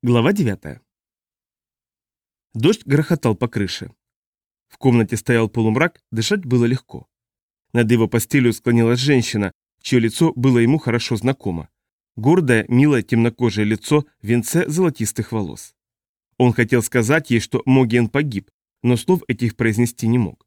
Глава 9. Дождь грохотал по крыше. В комнате стоял полумрак, дышать было легко. Над его постелью склонилась женщина, чье лицо было ему хорошо знакомо. Гордое, милое, темнокожее лицо в венце золотистых волос. Он хотел сказать ей, что Моген погиб, но слов этих произнести не мог.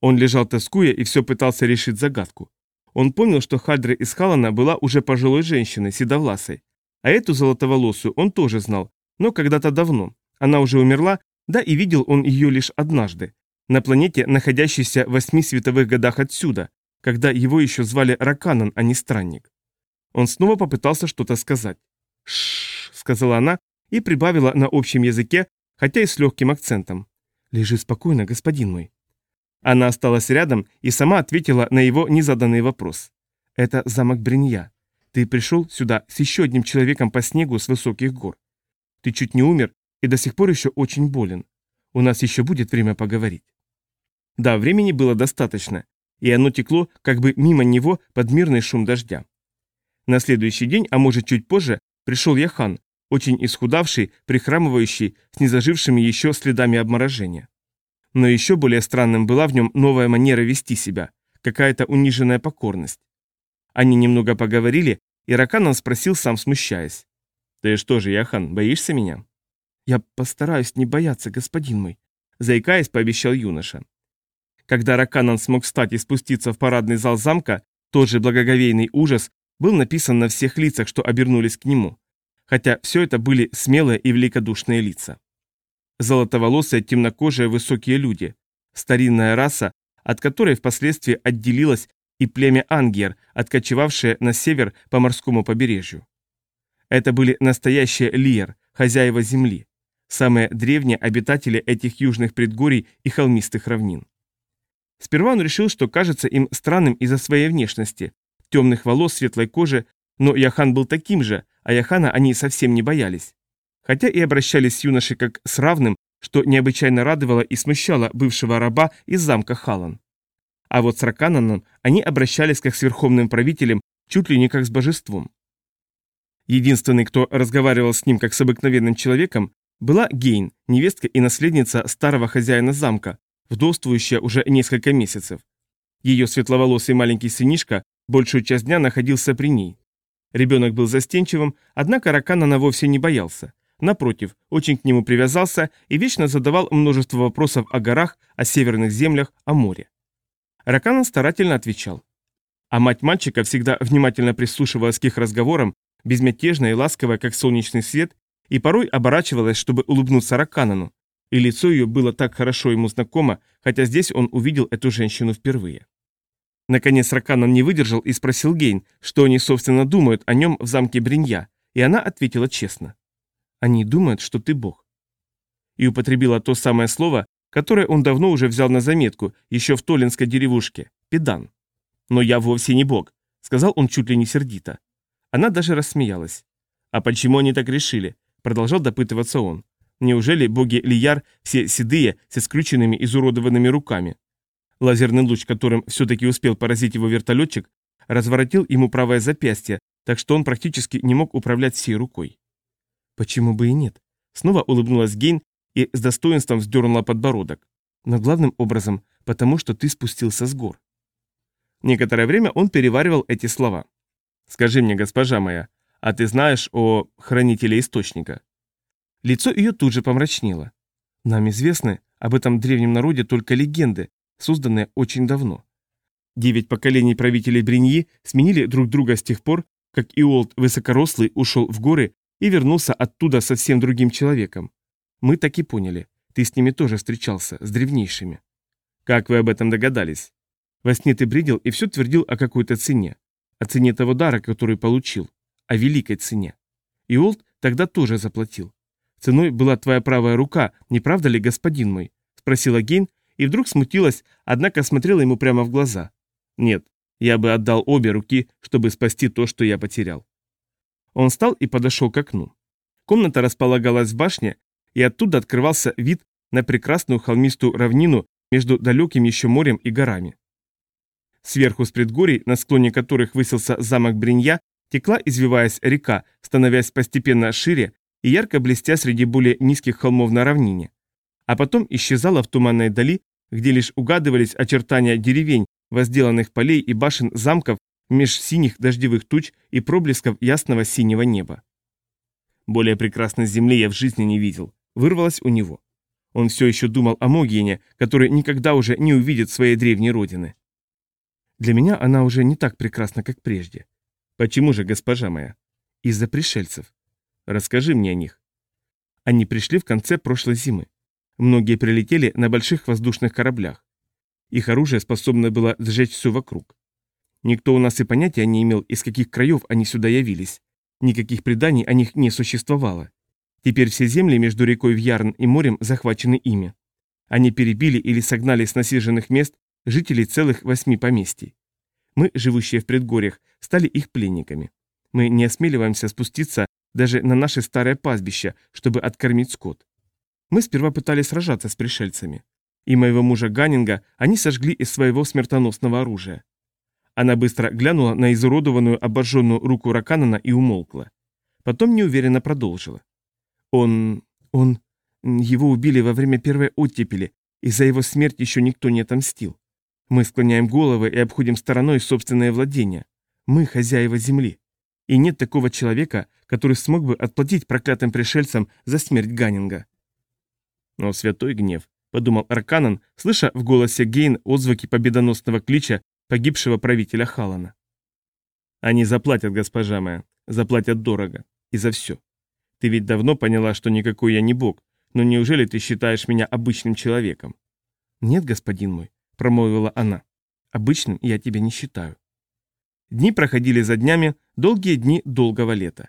Он лежал тоскуя и все пытался решить загадку. Он помнил, что Хальдра из Халана была уже пожилой женщиной, седовласой, а эту золотоволосую он тоже знал, но когда-то давно. Она уже умерла, да и видел он ее лишь однажды, на планете, находящейся в восьми световых годах отсюда, когда его еще звали Раканан, а не Странник. Он снова попытался что-то сказать. «Шшш», — сказала она и прибавила на общем языке, хотя и с легким акцентом. «Лежи спокойно, господин мой». Она осталась рядом и сама ответила на его незаданный вопрос. «Это замок Бринья. Ты пришел сюда с еще одним человеком по снегу с высоких гор. Ты чуть не умер и до сих пор еще очень болен. У нас еще будет время поговорить. Да, времени было достаточно, и оно текло как бы мимо него под мирный шум дождя. На следующий день, а может чуть позже, пришел Яхан, очень исхудавший, прихрамывающий, с незажившими еще следами обморожения. Но еще более странным была в нем новая манера вести себя, какая-то униженная покорность. Они немного поговорили, и Раканан спросил, сам смущаясь. «Ты что же, Яхан, боишься меня?» «Я постараюсь не бояться, господин мой», — заикаясь, пообещал юноша. Когда Раканан смог встать и спуститься в парадный зал замка, тот же благоговейный ужас был написан на всех лицах, что обернулись к нему, хотя все это были смелые и великодушные лица. Золотоволосые, темнокожие, высокие люди, старинная раса, от которой впоследствии отделилась и племя Ангер, откочевавшее на север по морскому побережью. Это были настоящие Лиер, хозяева земли, самые древние обитатели этих южных предгорий и холмистых равнин. Сперва он решил, что кажется им странным из-за своей внешности, темных волос, светлой кожи, но Яхан был таким же, а Яхана они совсем не боялись. Хотя и обращались с как с равным, что необычайно радовало и смущало бывшего раба из замка Халан. А вот с Ракананом они обращались как с верховным правителем, чуть ли не как с божеством. Единственный, кто разговаривал с ним как с обыкновенным человеком, была Гейн, невестка и наследница старого хозяина замка, вдовствующая уже несколько месяцев. Ее светловолосый маленький сынишка большую часть дня находился при ней. Ребенок был застенчивым, однако Раканана вовсе не боялся. Напротив, очень к нему привязался и вечно задавал множество вопросов о горах, о северных землях, о море. Раканан старательно отвечал. А мать мальчика всегда внимательно прислушивалась к их разговорам, безмятежная и ласковая, как солнечный свет, и порой оборачивалась, чтобы улыбнуться Раканану, и лицо ее было так хорошо ему знакомо, хотя здесь он увидел эту женщину впервые. Наконец Раканан не выдержал и спросил Гейн, что они, собственно, думают о нем в замке Бринья, и она ответила честно. «Они думают, что ты бог». И употребила то самое слово, которое он давно уже взял на заметку, еще в Толинской деревушке, педан. «Но я вовсе не бог», — сказал он чуть ли не сердито. Она даже рассмеялась. «А почему они так решили?» — продолжал допытываться он. «Неужели боги Лияр все седые, с скрюченными, изуродованными руками?» Лазерный луч, которым все-таки успел поразить его вертолетчик, разворотил ему правое запястье, так что он практически не мог управлять всей рукой. «Почему бы и нет?» Снова улыбнулась Гейн и с достоинством вздернула подбородок. Но главным образом, потому что ты спустился с гор. Некоторое время он переваривал эти слова. «Скажи мне, госпожа моя, а ты знаешь о хранителе источника?» Лицо ее тут же помрачнело. «Нам известны об этом древнем народе только легенды, созданные очень давно. Девять поколений правителей Бриньи сменили друг друга с тех пор, как Иолд Высокорослый ушел в горы и вернулся оттуда совсем другим человеком. Мы так и поняли. Ты с ними тоже встречался, с древнейшими. Как вы об этом догадались? Во сне ты бредил и все твердил о какой-то цене. О цене того дара, который получил. О великой цене. И Олд тогда тоже заплатил. Ценой была твоя правая рука, не правда ли, господин мой? Спросила Гейн и вдруг смутилась, однако смотрела ему прямо в глаза. Нет, я бы отдал обе руки, чтобы спасти то, что я потерял. Он встал и подошел к окну. Комната располагалась в башне, и оттуда открывался вид на прекрасную холмистую равнину между далеким еще морем и горами. Сверху с предгорий, на склоне которых высился замок Бринья, текла, извиваясь река, становясь постепенно шире, и ярко блестя среди более низких холмов на равнине, а потом исчезала в туманной дали, где лишь угадывались очертания деревень, возделанных полей и башен замков меж синих дождевых туч и проблесков ясного синего неба. Более прекрасной земли я в жизни не видел, вырвалось у него. Он все еще думал о Могиене, который никогда уже не увидит своей древней родины. Для меня она уже не так прекрасна, как прежде. Почему же, госпожа моя? Из-за пришельцев. Расскажи мне о них. Они пришли в конце прошлой зимы. Многие прилетели на больших воздушных кораблях. Их оружие способно было сжечь все вокруг. Никто у нас и понятия не имел, из каких краев они сюда явились. Никаких преданий о них не существовало. Теперь все земли между рекой Вьярн и морем захвачены ими. Они перебили или согнали с насиженных мест жителей целых восьми поместий. Мы, живущие в предгорьях, стали их пленниками. Мы не осмеливаемся спуститься даже на наше старое пастбище, чтобы откормить скот. Мы сперва пытались сражаться с пришельцами. И моего мужа Ганнинга они сожгли из своего смертоносного оружия. Она быстро глянула на изуродованную обожженную руку Раканана и умолкла. Потом неуверенно продолжила. Он... он... Его убили во время первой оттепели, и за его смерть еще никто не отомстил. Мы склоняем головы и обходим стороной собственное владение. Мы хозяева земли. И нет такого человека, который смог бы отплатить проклятым пришельцам за смерть Ганнинга. Но святой гнев, подумал Арканан, слыша в голосе Гейн отзвуки победоносного клича погибшего правителя Халана. Они заплатят, госпожа моя, заплатят дорого. И за все. Ты ведь давно поняла, что никакой я не бог, но неужели ты считаешь меня обычным человеком? Нет, господин мой, промолвила она. Обычным я тебя не считаю. Дни проходили за днями, долгие дни долгого лета.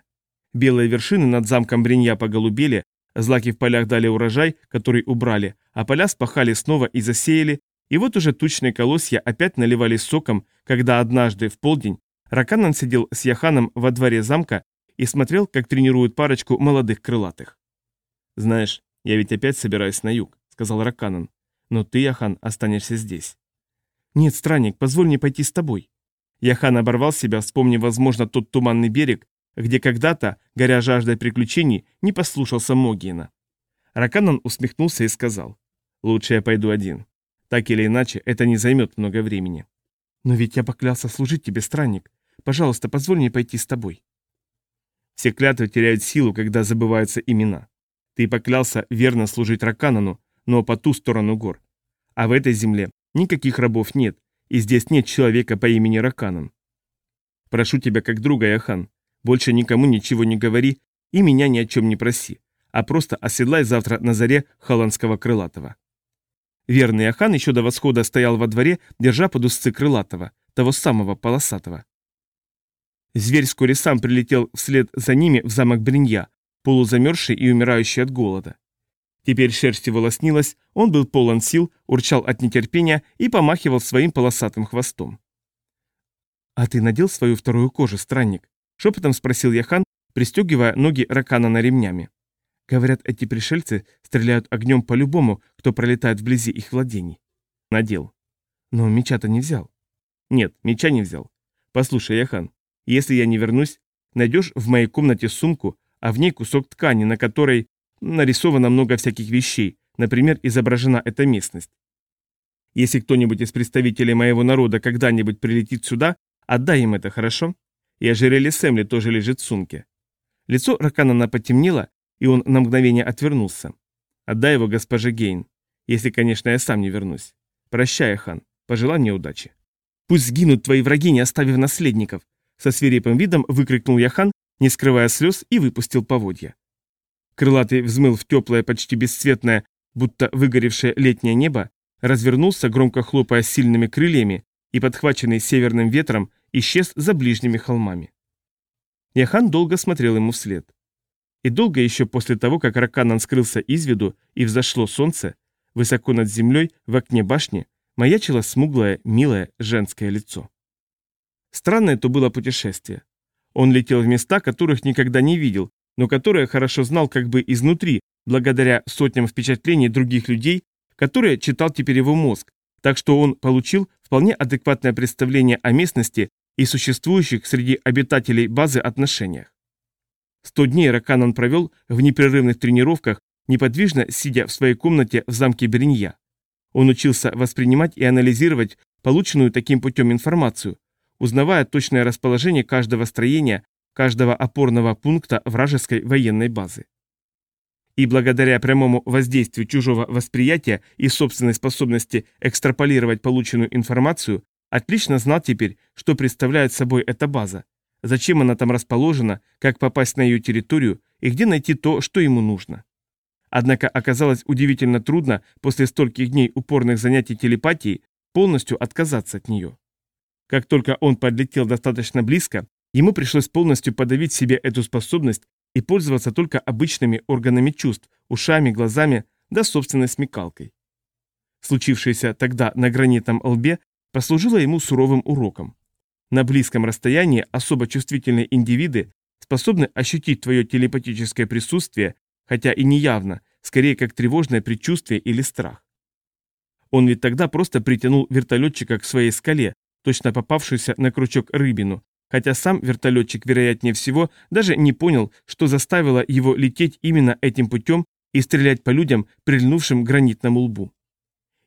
Белые вершины над замком Бринья поголубели, злаки в полях дали урожай, который убрали, а поля спахали снова и засеяли, и вот уже тучные колосья опять наливались соком, когда однажды в полдень Раканан сидел с Яханом во дворе замка и смотрел, как тренируют парочку молодых крылатых. «Знаешь, я ведь опять собираюсь на юг», — сказал Раканан. «Но ты, Яхан, останешься здесь». «Нет, странник, позволь мне пойти с тобой». Яхан оборвал себя, вспомнив, возможно, тот туманный берег, где когда-то, горя жаждой приключений, не послушался Могиена. Раканан усмехнулся и сказал. «Лучше я пойду один. Так или иначе, это не займет много времени». «Но ведь я поклялся служить тебе, странник. Пожалуйста, позволь мне пойти с тобой». Все клятвы теряют силу, когда забываются имена. Ты поклялся верно служить Раканану, но по ту сторону гор. А в этой земле никаких рабов нет, и здесь нет человека по имени Раканан. Прошу тебя как друга, Яхан, больше никому ничего не говори и меня ни о чем не проси, а просто оседлай завтра на заре холландского крылатого. Верный Яхан еще до восхода стоял во дворе, держа под узцы крылатого, того самого полосатого. Зверь вскоре сам прилетел вслед за ними в замок Бринья, полузамерзший и умирающий от голода. Теперь шерсть его лоснилась, он был полон сил, урчал от нетерпения и помахивал своим полосатым хвостом. «А ты надел свою вторую кожу, странник?» — шепотом спросил Яхан, пристегивая ноги Ракана на ремнями. Говорят, эти пришельцы стреляют огнем по любому, кто пролетает вблизи их владений. Надел. Но меча-то не взял. Нет, меча не взял. Послушай, Яхан, если я не вернусь, найдешь в моей комнате сумку, а в ней кусок ткани, на которой нарисовано много всяких вещей, например, изображена эта местность. Если кто-нибудь из представителей моего народа когда-нибудь прилетит сюда, отдай им это, хорошо? И ожерелье Сэмли тоже лежит в сумке. Лицо Раканана потемнело, и он на мгновение отвернулся. Отдай его госпоже Гейн, если, конечно, я сам не вернусь. Прощай, хан, пожелай мне удачи. Пусть сгинут твои враги, не оставив наследников, со свирепым видом выкрикнул Яхан, не скрывая слез, и выпустил поводья. Крылатый взмыл в теплое, почти бесцветное, будто выгоревшее летнее небо, развернулся, громко хлопая сильными крыльями, и, подхваченный северным ветром, исчез за ближними холмами. Яхан долго смотрел ему вслед. И долго еще после того, как Раканан скрылся из виду и взошло солнце, высоко над землей, в окне башни, маячило смуглое, милое женское лицо. Странное это было путешествие. Он летел в места, которых никогда не видел, но которые хорошо знал как бы изнутри, благодаря сотням впечатлений других людей, которые читал теперь его мозг, так что он получил вполне адекватное представление о местности и существующих среди обитателей базы отношениях. Сто дней Раканан провел в непрерывных тренировках, неподвижно сидя в своей комнате в замке Беринья. Он учился воспринимать и анализировать полученную таким путем информацию, узнавая точное расположение каждого строения, каждого опорного пункта вражеской военной базы. И благодаря прямому воздействию чужого восприятия и собственной способности экстраполировать полученную информацию, отлично знал теперь, что представляет собой эта база, зачем она там расположена, как попасть на ее территорию и где найти то, что ему нужно. Однако оказалось удивительно трудно после стольких дней упорных занятий телепатией полностью отказаться от нее. Как только он подлетел достаточно близко, ему пришлось полностью подавить себе эту способность и пользоваться только обычными органами чувств, ушами, глазами, да собственной смекалкой. Случившееся тогда на гранитном лбе послужило ему суровым уроком. На близком расстоянии особо чувствительные индивиды способны ощутить твое телепатическое присутствие, хотя и неявно, скорее как тревожное предчувствие или страх. Он ведь тогда просто притянул вертолетчика к своей скале, точно попавшуюся на крючок рыбину, хотя сам вертолетчик, вероятнее всего, даже не понял, что заставило его лететь именно этим путем и стрелять по людям, прильнувшим к гранитному лбу.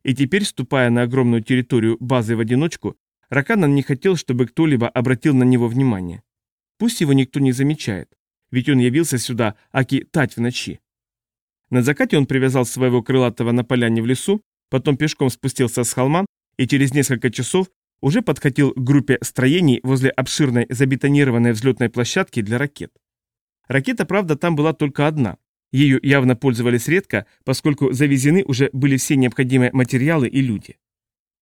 И теперь, ступая на огромную территорию базы в одиночку, Раканан не хотел, чтобы кто-либо обратил на него внимание. Пусть его никто не замечает, ведь он явился сюда аки тать в ночи. На закате он привязал своего крылатого на поляне в лесу, потом пешком спустился с холма и через несколько часов уже подкатил к группе строений возле обширной забетонированной взлетной площадки для ракет. Ракета, правда, там была только одна. Ею явно пользовались редко, поскольку завезены уже были все необходимые материалы и люди.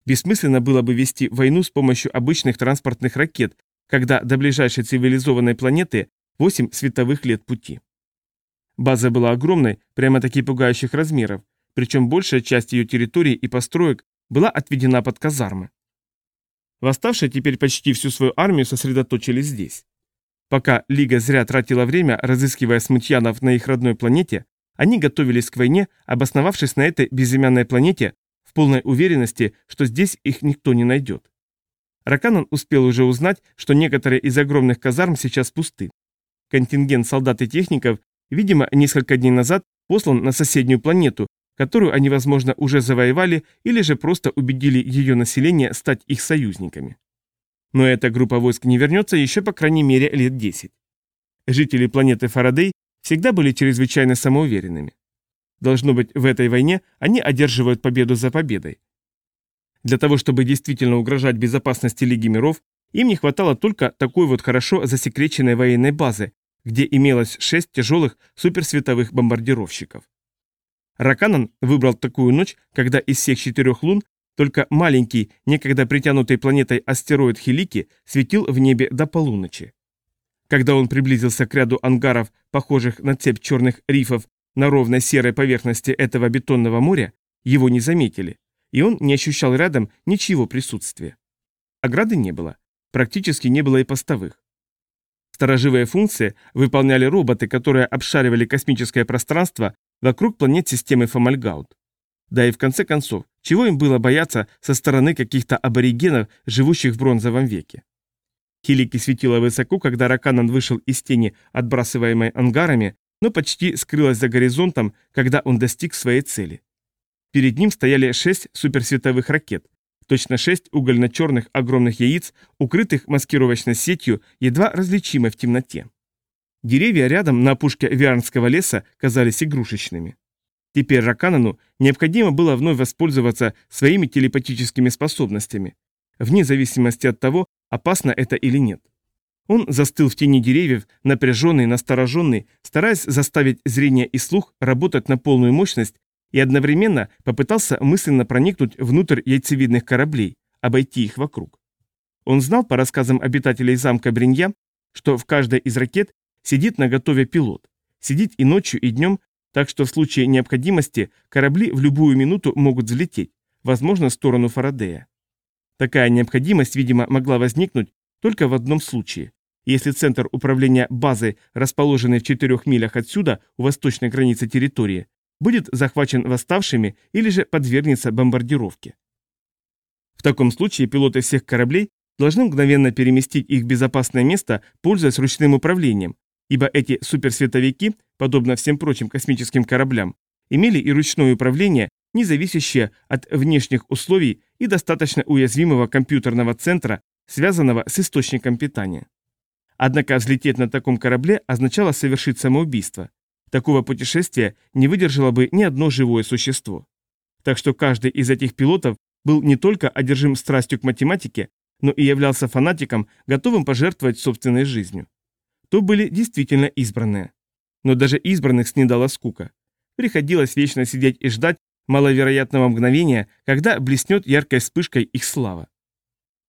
Бессмысленно было бы вести войну с помощью обычных транспортных ракет, когда до ближайшей цивилизованной планеты 8 световых лет пути. База была огромной, прямо-таки пугающих размеров, причем большая часть ее территории и построек была отведена под казармы. Восставшие теперь почти всю свою армию сосредоточились здесь. Пока Лига зря тратила время, разыскивая смутьянов на их родной планете, они готовились к войне, обосновавшись на этой безымянной планете в полной уверенности, что здесь их никто не найдет. Раканан успел уже узнать, что некоторые из огромных казарм сейчас пусты. Контингент солдат и техников, видимо, несколько дней назад послан на соседнюю планету, которую они, возможно, уже завоевали или же просто убедили ее население стать их союзниками. Но эта группа войск не вернется еще по крайней мере лет 10. Жители планеты Фарадей всегда были чрезвычайно самоуверенными. Должно быть, в этой войне они одерживают победу за победой. Для того, чтобы действительно угрожать безопасности Лиги миров, им не хватало только такой вот хорошо засекреченной военной базы, где имелось шесть тяжелых суперсветовых бомбардировщиков. Раканан выбрал такую ночь, когда из всех четырех лун только маленький, некогда притянутый планетой астероид Хилики светил в небе до полуночи. Когда он приблизился к ряду ангаров, похожих на цепь черных рифов на ровной серой поверхности этого бетонного моря, его не заметили, и он не ощущал рядом ничего присутствия. Ограды не было, практически не было и постовых. Сторожевые функции выполняли роботы, которые обшаривали космическое пространство вокруг планет системы Фомальгаут. Да и в конце концов, чего им было бояться со стороны каких-то аборигенов, живущих в бронзовом веке? Хилики светила высоко, когда Раканан вышел из тени, отбрасываемой ангарами, но почти скрылась за горизонтом, когда он достиг своей цели. Перед ним стояли шесть суперсветовых ракет, точно шесть угольно-черных огромных яиц, укрытых маскировочной сетью, едва различимой в темноте. Деревья рядом на опушке Виарнского леса казались игрушечными. Теперь Раканану необходимо было вновь воспользоваться своими телепатическими способностями, вне зависимости от того, опасно это или нет. Он застыл в тени деревьев, напряженный, настороженный, стараясь заставить зрение и слух работать на полную мощность и одновременно попытался мысленно проникнуть внутрь яйцевидных кораблей, обойти их вокруг. Он знал по рассказам обитателей замка Бринья, что в каждой из ракет Сидит на готове пилот. Сидит и ночью, и днем, так что в случае необходимости корабли в любую минуту могут взлететь, возможно, в сторону Фарадея. Такая необходимость, видимо, могла возникнуть только в одном случае. Если центр управления базой, расположенный в четырех милях отсюда, у восточной границы территории, будет захвачен восставшими или же подвергнется бомбардировке. В таком случае пилоты всех кораблей должны мгновенно переместить их в безопасное место, пользуясь ручным управлением, ибо эти суперсветовики, подобно всем прочим космическим кораблям, имели и ручное управление, не зависящее от внешних условий и достаточно уязвимого компьютерного центра, связанного с источником питания. Однако взлететь на таком корабле означало совершить самоубийство. Такого путешествия не выдержало бы ни одно живое существо. Так что каждый из этих пилотов был не только одержим страстью к математике, но и являлся фанатиком, готовым пожертвовать собственной жизнью. То были действительно избранные. Но даже избранных снедала скука. Приходилось вечно сидеть и ждать маловероятного мгновения, когда блеснет яркой вспышкой их слава.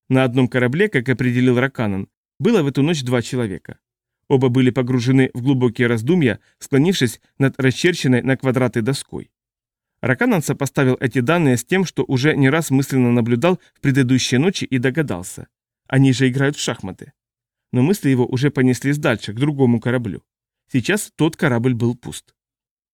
На одном корабле, как определил Раканан, было в эту ночь два человека. Оба были погружены в глубокие раздумья, склонившись над расчерченной на квадраты доской. Раканан сопоставил эти данные с тем, что уже не раз мысленно наблюдал в предыдущие ночи и догадался. Они же играют в шахматы. Но мысли его уже понеслись дальше, к другому кораблю. Сейчас тот корабль был пуст.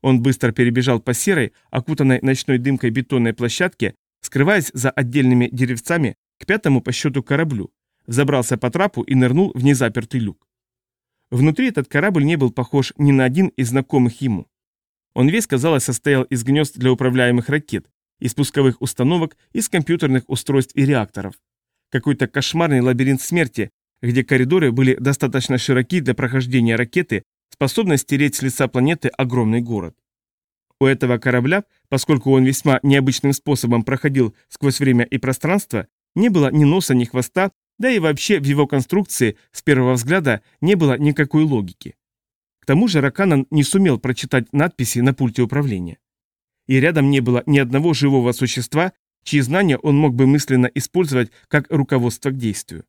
Он быстро перебежал по серой, окутанной ночной дымкой бетонной площадке, скрываясь за отдельными деревцами к пятому по счету кораблю, забрался по трапу и нырнул в незапертый люк. Внутри этот корабль не был похож ни на один из знакомых ему. Он весь, казалось, состоял из гнезд для управляемых ракет, из пусковых установок, из компьютерных устройств и реакторов. Какой-то кошмарный лабиринт смерти, где коридоры были достаточно широки для прохождения ракеты, способной стереть с лица планеты огромный город. У этого корабля, поскольку он весьма необычным способом проходил сквозь время и пространство, не было ни носа, ни хвоста, да и вообще в его конструкции с первого взгляда не было никакой логики. К тому же Раканан не сумел прочитать надписи на пульте управления. И рядом не было ни одного живого существа, чьи знания он мог бы мысленно использовать как руководство к действию.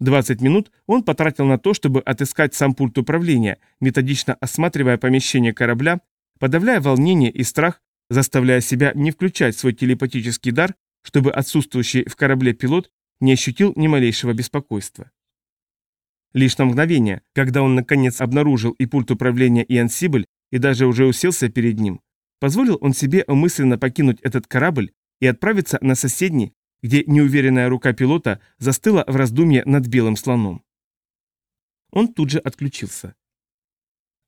20 минут он потратил на то, чтобы отыскать сам пульт управления, методично осматривая помещение корабля, подавляя волнение и страх, заставляя себя не включать свой телепатический дар, чтобы отсутствующий в корабле пилот не ощутил ни малейшего беспокойства. Лишь на мгновение, когда он наконец обнаружил и пульт управления, и ансибль, и даже уже уселся перед ним, позволил он себе мысленно покинуть этот корабль и отправиться на соседний, где неуверенная рука пилота застыла в раздумье над белым слоном. Он тут же отключился.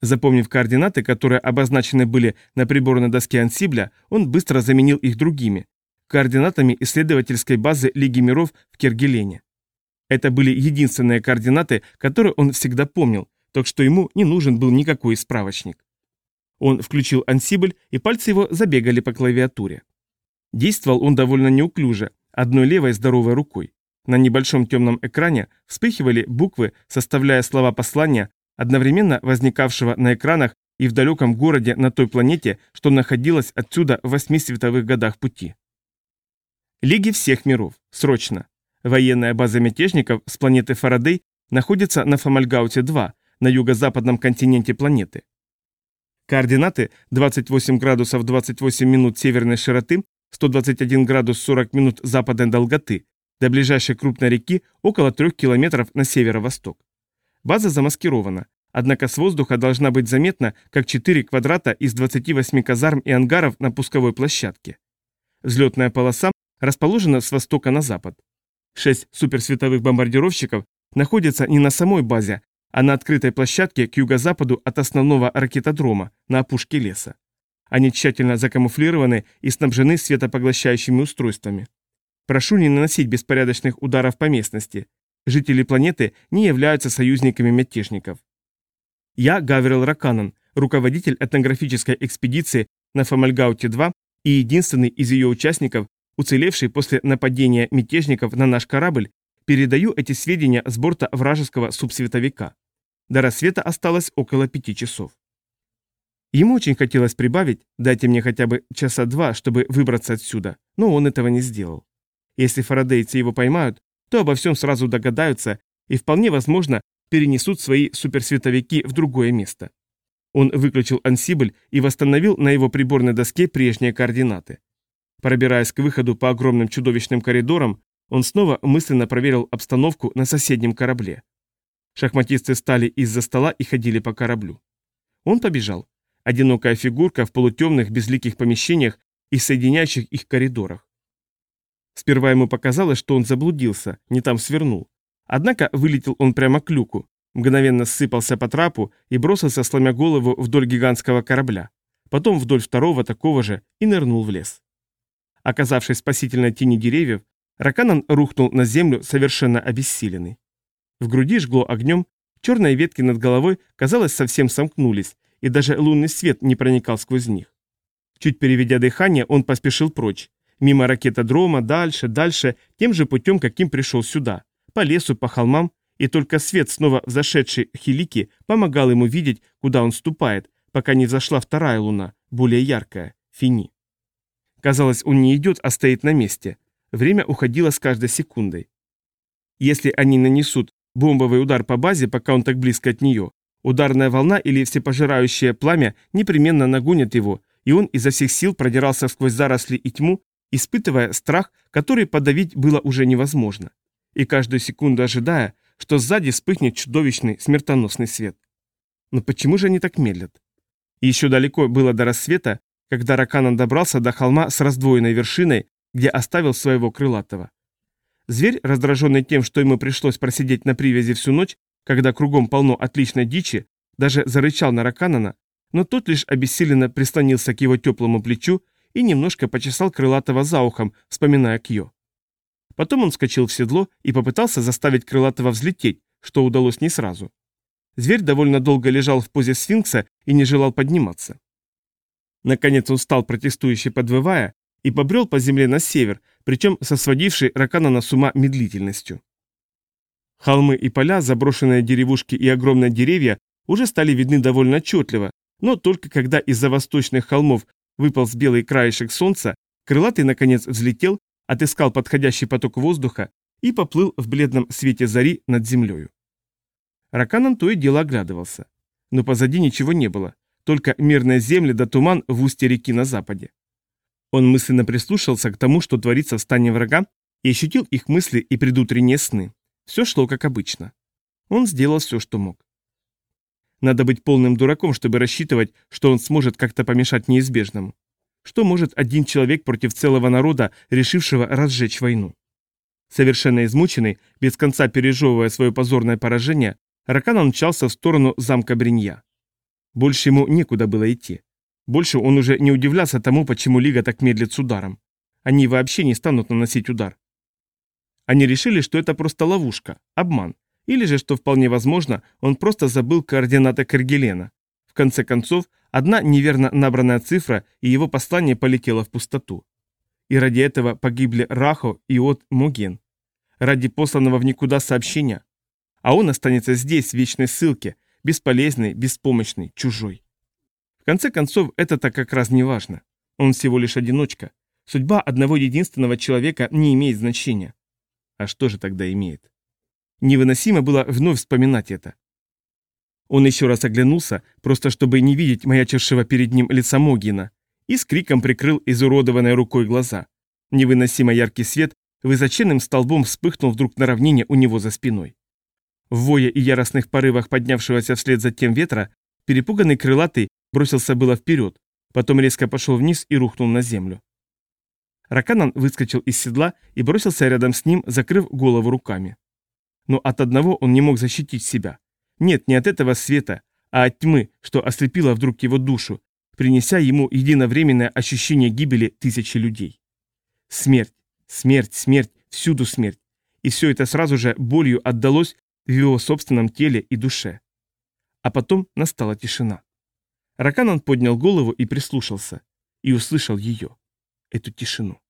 Запомнив координаты, которые обозначены были на приборной доске ансибля, он быстро заменил их другими, координатами исследовательской базы Лиги миров в Кергелене. Это были единственные координаты, которые он всегда помнил, так что ему не нужен был никакой справочник. Он включил ансибль, и пальцы его забегали по клавиатуре. Действовал он довольно неуклюже, одной левой здоровой рукой. На небольшом темном экране вспыхивали буквы, составляя слова послания, одновременно возникавшего на экранах и в далеком городе на той планете, что находилась отсюда в восьми световых годах пути. Лиги всех миров. Срочно. Военная база мятежников с планеты Фарадей находится на Фомальгауте-2, на юго-западном континенте планеты. Координаты 28 градусов 28 минут северной широты, 121 градус 40 минут западной долготы, до ближайшей крупной реки около 3 километров на северо-восток. База замаскирована, однако с воздуха должна быть заметна как 4 квадрата из 28 казарм и ангаров на пусковой площадке. Взлетная полоса расположена с востока на запад. Шесть суперсветовых бомбардировщиков находятся не на самой базе, а на открытой площадке к юго-западу от основного ракетодрома, на опушке леса. Они тщательно закамуфлированы и снабжены светопоглощающими устройствами. Прошу не наносить беспорядочных ударов по местности. Жители планеты не являются союзниками мятежников. Я Гаврил Раканан, руководитель этнографической экспедиции на Фомальгауте-2 и единственный из ее участников, уцелевший после нападения мятежников на наш корабль, передаю эти сведения с борта вражеского субсветовика. До рассвета осталось около пяти часов. Ему очень хотелось прибавить, дайте мне хотя бы часа два, чтобы выбраться отсюда, но он этого не сделал. Если фарадейцы его поймают, то обо всем сразу догадаются и вполне возможно перенесут свои суперсветовики в другое место. Он выключил ансибль и восстановил на его приборной доске прежние координаты. Пробираясь к выходу по огромным чудовищным коридорам, он снова мысленно проверил обстановку на соседнем корабле. Шахматисты стали из-за стола и ходили по кораблю. Он побежал. Одинокая фигурка в полутемных безликих помещениях и соединяющих их коридорах. Сперва ему показалось, что он заблудился, не там свернул. Однако вылетел он прямо к люку, Мгновенно ссыпался по трапу и бросился, сломя голову, вдоль гигантского корабля. Потом вдоль второго такого же и нырнул в лес. Оказавшись в спасительной тени деревьев, Раканан рухнул на землю, совершенно обессиленный. В груди жгло огнем, черные ветки над головой, казалось, совсем сомкнулись, и даже лунный свет не проникал сквозь них. Чуть переведя дыхание, он поспешил прочь, мимо ракетодрома, дальше, дальше, тем же путем, каким пришел сюда, по лесу, по холмам, и только свет снова взошедшей Хилики помогал ему видеть, куда он ступает, пока не взошла вторая луна, более яркая, Фини. Казалось, он не идет, а стоит на месте. Время уходило с каждой секундой. Если они нанесут бомбовый удар по базе, пока он так близко от нее, ударная волна или всепожирающее пламя непременно нагонят его, и он изо всех сил продирался сквозь заросли и тьму, испытывая страх, который подавить было уже невозможно, и каждую секунду ожидая, что сзади вспыхнет чудовищный смертоносный свет. Но почему же они так медлят? Еще далеко было до рассвета, когда Раканан добрался до холма с раздвоенной вершиной, где оставил своего крылатого. Зверь, раздраженный тем, что ему пришлось просидеть на привязи всю ночь, когда кругом полно отличной дичи, даже зарычал на Раканана, но тот лишь обессиленно прислонился к его теплому плечу и немножко почесал крылатого за ухом, вспоминая Кьё. Потом он вскочил в седло и попытался заставить крылатого взлететь, что удалось не сразу. Зверь довольно долго лежал в позе сфинкса и не желал подниматься. Наконец он встал, протестующе подвывая, и побрел по земле на север, причем со сводившей Раканана с ума медлительностью. Холмы и поля, заброшенные деревушки и огромные деревья уже стали видны довольно отчетливо, но только когда из-за восточных холмов выпал с белый краешек солнца, крылатый наконец взлетел, отыскал подходящий поток воздуха и поплыл в бледном свете зари над землею. Раканан то и дело оглядывался. Но позади ничего не было, только мирные земли да туман в устье реки на западе. Он мысленно прислушался к тому, что творится в стане врага, и ощутил их мысли и предутренние сны. Все шло как обычно. Он сделал все, что мог. Надо быть полным дураком, чтобы рассчитывать, что он сможет как-то помешать неизбежному. Что может один человек против целого народа, решившего разжечь войну? Совершенно измученный, без конца пережевывая свое позорное поражение, Ракан мчался в сторону замка Бринья. Больше ему некуда было идти. Больше он уже не удивлялся тому, почему Лига так медлит с ударом. Они вообще не станут наносить удар. Они решили, что это просто ловушка, обман, или же, что вполне возможно, он просто забыл координаты Каргелена. В конце концов, одна неверно набранная цифра, и его послание полетело в пустоту. И ради этого погибли Рахо и От Моген. Ради посланного в никуда сообщения. А он останется здесь, в вечной ссылке, бесполезный, беспомощный, чужой. В конце концов, это-то как раз не важно. Он всего лишь одиночка. Судьба одного единственного человека не имеет значения. А что же тогда имеет? Невыносимо было вновь вспоминать это. Он еще раз оглянулся, просто чтобы не видеть маячившего перед ним лица Могина, и с криком прикрыл изуродованной рукой глаза. Невыносимо яркий свет высоченным столбом вспыхнул вдруг на равнине у него за спиной. В вое и яростных порывах поднявшегося вслед за тем ветра, перепуганный крылатый бросился было вперед, потом резко пошел вниз и рухнул на землю. Раканан выскочил из седла и бросился рядом с ним, закрыв голову руками. Но от одного он не мог защитить себя. Нет, не от этого света, а от тьмы, что ослепила вдруг его душу, принеся ему единовременное ощущение гибели тысячи людей. Смерть, смерть, смерть, всюду смерть. И все это сразу же болью отдалось в его собственном теле и душе. А потом настала тишина. Раканан поднял голову и прислушался, и услышал ее, эту тишину.